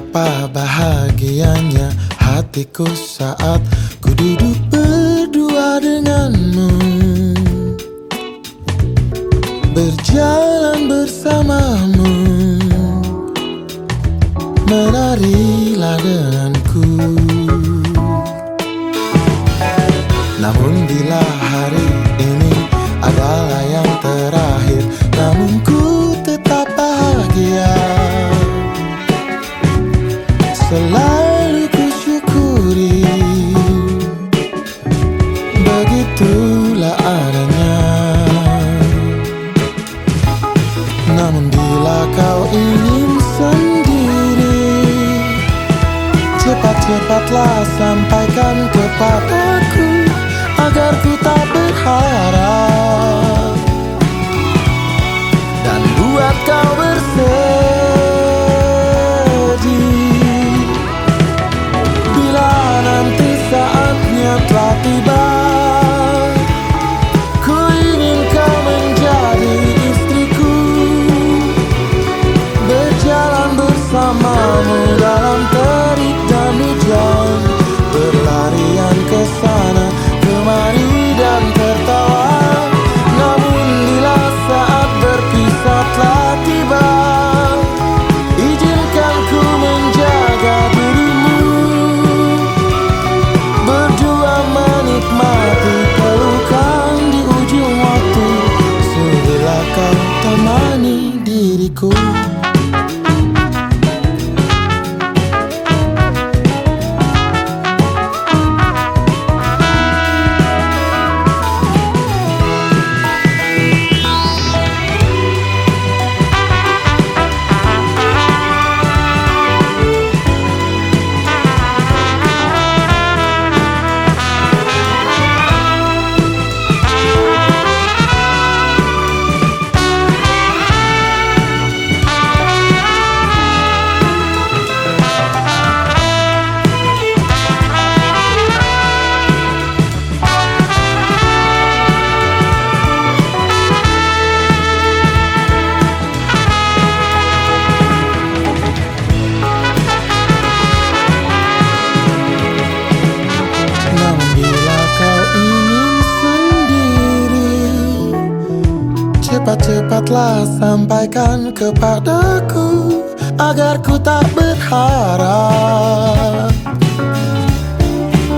Betapa bahagianya hatiku saat ku duduk berdua denganmu. Berjalan bersamamu. Menarilah denganku. Namun bila hari ini Begitulah adanya. Namun bila kau ingin sendiri Cepat-cepatlah sampaikan kepadaku Agar ku tak diriku Cepat-cepatlah sampaikan kepadaku Agar ku tak berharap.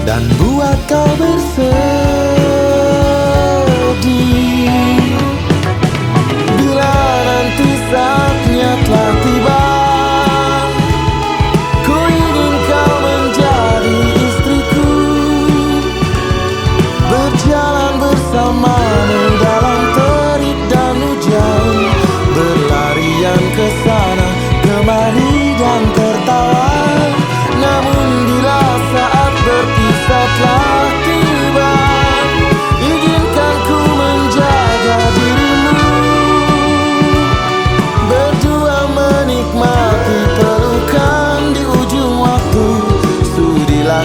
Dan buat kau bersedih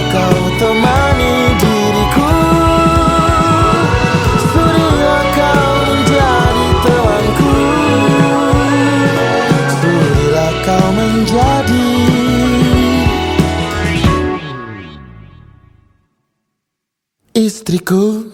kau temani diriku. Sudilah kau menjadi temanku. Sudilah kau menjadi. Istriku